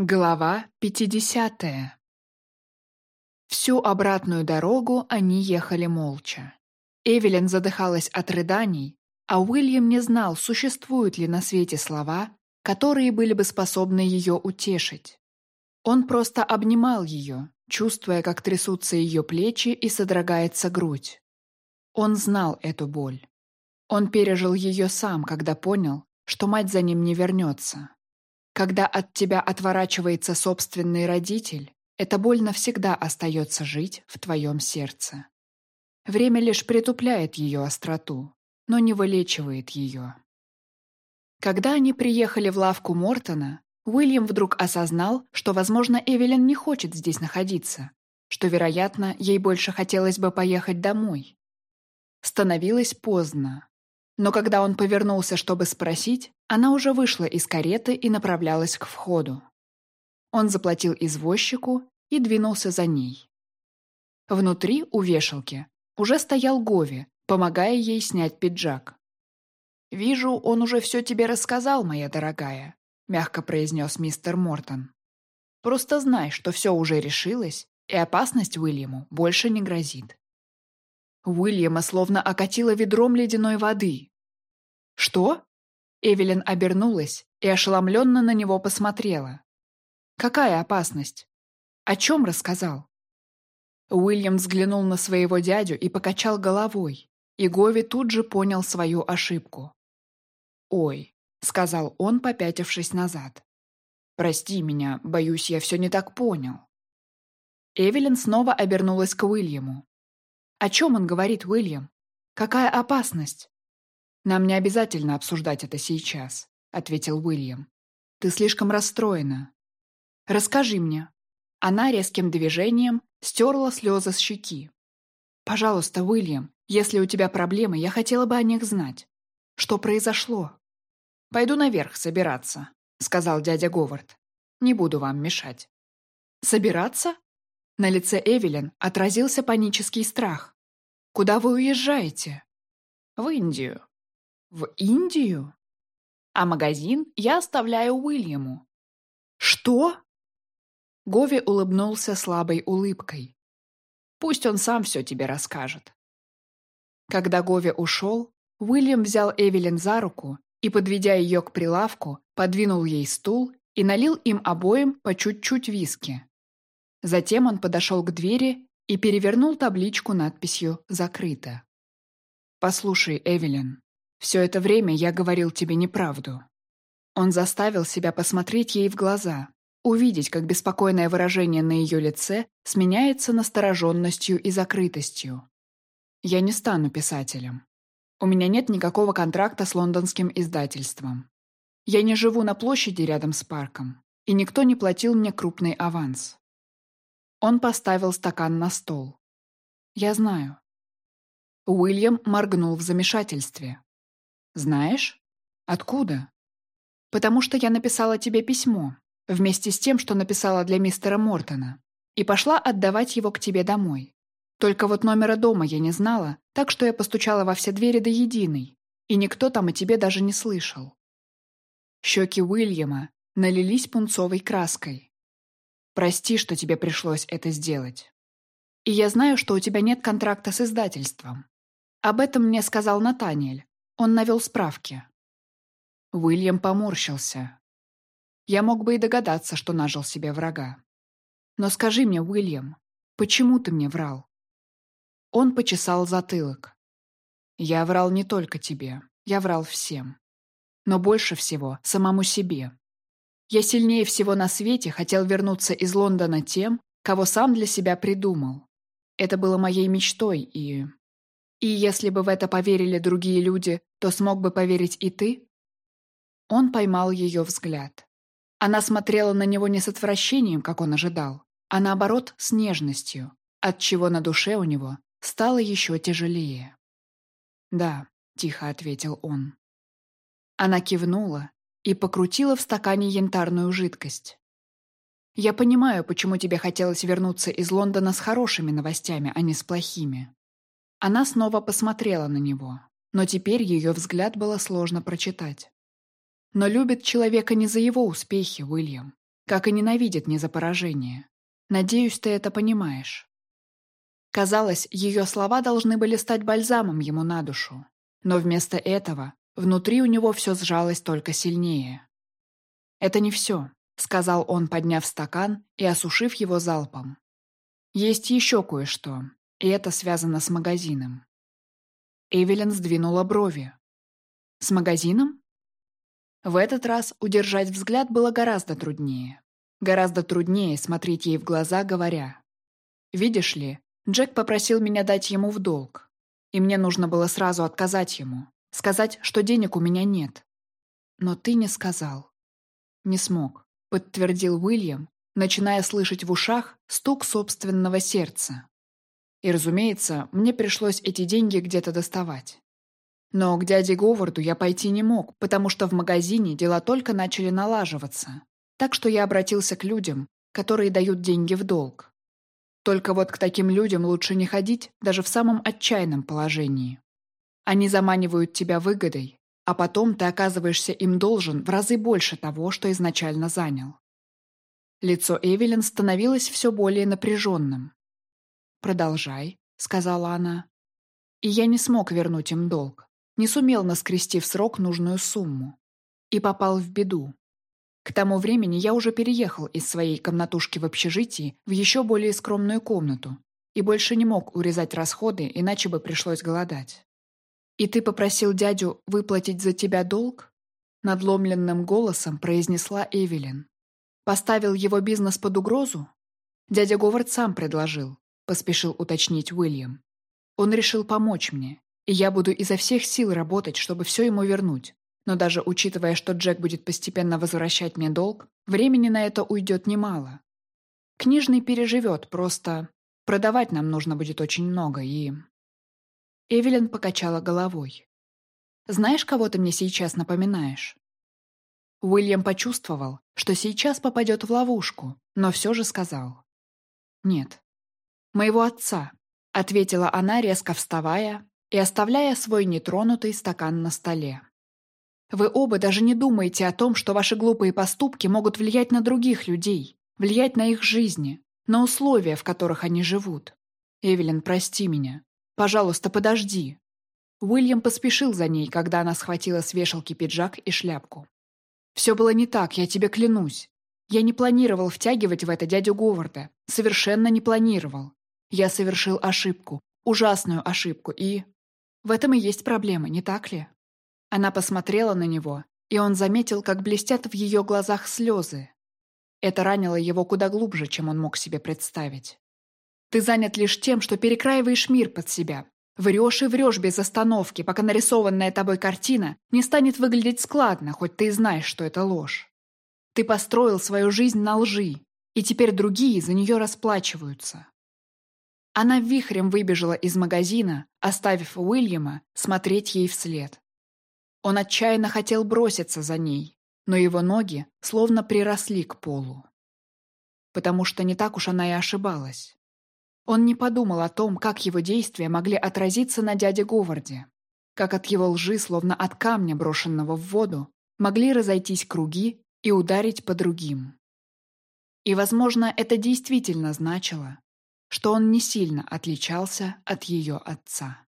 Глава 50 Всю обратную дорогу они ехали молча. Эвелин задыхалась от рыданий, а Уильям не знал, существуют ли на свете слова, которые были бы способны ее утешить. Он просто обнимал ее, чувствуя, как трясутся ее плечи и содрогается грудь. Он знал эту боль. Он пережил ее сам, когда понял, что мать за ним не вернется. Когда от тебя отворачивается собственный родитель, эта боль навсегда остается жить в твоем сердце. Время лишь притупляет ее остроту, но не вылечивает ее. Когда они приехали в лавку Мортона, Уильям вдруг осознал, что, возможно, Эвелин не хочет здесь находиться, что, вероятно, ей больше хотелось бы поехать домой. Становилось поздно. Но когда он повернулся, чтобы спросить, она уже вышла из кареты и направлялась к входу. Он заплатил извозчику и двинулся за ней. Внутри, у вешалки, уже стоял Гови, помогая ей снять пиджак. «Вижу, он уже все тебе рассказал, моя дорогая», — мягко произнес мистер Мортон. «Просто знай, что все уже решилось, и опасность Уильяму больше не грозит. Уильяма словно окатило ведром ледяной воды. «Что?» Эвелин обернулась и ошеломленно на него посмотрела. «Какая опасность? О чем рассказал?» Уильям взглянул на своего дядю и покачал головой, и Гови тут же понял свою ошибку. «Ой», — сказал он, попятившись назад. «Прости меня, боюсь, я все не так понял». Эвелин снова обернулась к Уильяму. О чем он говорит, Уильям? Какая опасность? Нам не обязательно обсуждать это сейчас, ответил Уильям. Ты слишком расстроена. Расскажи мне. Она резким движением стерла слезы с щеки. Пожалуйста, Уильям, если у тебя проблемы, я хотела бы о них знать. Что произошло? Пойду наверх собираться, сказал дядя Говард. Не буду вам мешать. Собираться? На лице Эвелин отразился панический страх. «Куда вы уезжаете?» «В Индию». «В Индию?» «А магазин я оставляю Уильяму». «Что?» Гови улыбнулся слабой улыбкой. «Пусть он сам все тебе расскажет». Когда Гови ушел, Уильям взял Эвелин за руку и, подведя ее к прилавку, подвинул ей стул и налил им обоим по чуть-чуть виски. Затем он подошел к двери и перевернул табличку надписью «Закрыто». «Послушай, Эвелин, все это время я говорил тебе неправду». Он заставил себя посмотреть ей в глаза, увидеть, как беспокойное выражение на ее лице сменяется настороженностью и закрытостью. «Я не стану писателем. У меня нет никакого контракта с лондонским издательством. Я не живу на площади рядом с парком, и никто не платил мне крупный аванс. Он поставил стакан на стол. «Я знаю». Уильям моргнул в замешательстве. «Знаешь? Откуда?» «Потому что я написала тебе письмо, вместе с тем, что написала для мистера Мортона, и пошла отдавать его к тебе домой. Только вот номера дома я не знала, так что я постучала во все двери до единой, и никто там о тебе даже не слышал». Щеки Уильяма налились пунцовой краской. Прости, что тебе пришлось это сделать. И я знаю, что у тебя нет контракта с издательством. Об этом мне сказал Натаниэль. Он навел справки. Уильям поморщился. Я мог бы и догадаться, что нажил себе врага. Но скажи мне, Уильям, почему ты мне врал? Он почесал затылок. Я врал не только тебе, я врал всем. Но больше всего самому себе. Я сильнее всего на свете хотел вернуться из Лондона тем, кого сам для себя придумал. Это было моей мечтой, и... И если бы в это поверили другие люди, то смог бы поверить и ты? Он поймал ее взгляд. Она смотрела на него не с отвращением, как он ожидал, а наоборот, с нежностью, отчего на душе у него стало еще тяжелее. «Да», — тихо ответил он. Она кивнула, и покрутила в стакане янтарную жидкость. «Я понимаю, почему тебе хотелось вернуться из Лондона с хорошими новостями, а не с плохими». Она снова посмотрела на него, но теперь ее взгляд было сложно прочитать. «Но любит человека не за его успехи, Уильям. как и ненавидит не за поражение. Надеюсь, ты это понимаешь. Казалось, ее слова должны были стать бальзамом ему на душу. Но вместо этого внутри у него все сжалось только сильнее. «Это не все», — сказал он, подняв стакан и осушив его залпом. «Есть еще кое-что, и это связано с магазином». Эвелин сдвинула брови. «С магазином?» В этот раз удержать взгляд было гораздо труднее. Гораздо труднее смотреть ей в глаза, говоря. «Видишь ли, Джек попросил меня дать ему в долг. И мне нужно было сразу отказать ему. Сказать, что денег у меня нет. Но ты не сказал. Не смог, подтвердил Уильям, начиная слышать в ушах стук собственного сердца. И, разумеется, мне пришлось эти деньги где-то доставать. Но к дяде Говарду я пойти не мог, потому что в магазине дела только начали налаживаться. Так что я обратился к людям, которые дают деньги в долг. Только вот к таким людям лучше не ходить даже в самом отчаянном положении. Они заманивают тебя выгодой, а потом ты оказываешься им должен в разы больше того, что изначально занял. Лицо Эвелин становилось все более напряженным. «Продолжай», — сказала она. И я не смог вернуть им долг не сумел наскрести в срок нужную сумму. И попал в беду. К тому времени я уже переехал из своей комнатушки в общежитии в еще более скромную комнату и больше не мог урезать расходы, иначе бы пришлось голодать. «И ты попросил дядю выплатить за тебя долг?» Надломленным голосом произнесла Эвелин. «Поставил его бизнес под угрозу?» «Дядя Говард сам предложил», — поспешил уточнить Уильям. «Он решил помочь мне, и я буду изо всех сил работать, чтобы все ему вернуть. Но даже учитывая, что Джек будет постепенно возвращать мне долг, времени на это уйдет немало. Книжный переживет, просто продавать нам нужно будет очень много, и... Эвелин покачала головой. «Знаешь, кого ты мне сейчас напоминаешь?» Уильям почувствовал, что сейчас попадет в ловушку, но все же сказал. «Нет. Моего отца», — ответила она, резко вставая и оставляя свой нетронутый стакан на столе. Вы оба даже не думаете о том, что ваши глупые поступки могут влиять на других людей, влиять на их жизни, на условия, в которых они живут. Эвелин, прости меня. Пожалуйста, подожди. Уильям поспешил за ней, когда она схватила с вешалки пиджак и шляпку. Все было не так, я тебе клянусь. Я не планировал втягивать в это дядю Говарда. Совершенно не планировал. Я совершил ошибку, ужасную ошибку, и... В этом и есть проблема, не так ли? Она посмотрела на него, и он заметил, как блестят в ее глазах слезы. Это ранило его куда глубже, чем он мог себе представить. Ты занят лишь тем, что перекраиваешь мир под себя. Врешь и врешь без остановки, пока нарисованная тобой картина не станет выглядеть складно, хоть ты и знаешь, что это ложь. Ты построил свою жизнь на лжи, и теперь другие за нее расплачиваются. Она вихрем выбежала из магазина, оставив Уильяма смотреть ей вслед. Он отчаянно хотел броситься за ней, но его ноги словно приросли к полу. Потому что не так уж она и ошибалась. Он не подумал о том, как его действия могли отразиться на дяде Говарде, как от его лжи, словно от камня, брошенного в воду, могли разойтись круги и ударить по другим. И, возможно, это действительно значило, что он не сильно отличался от ее отца.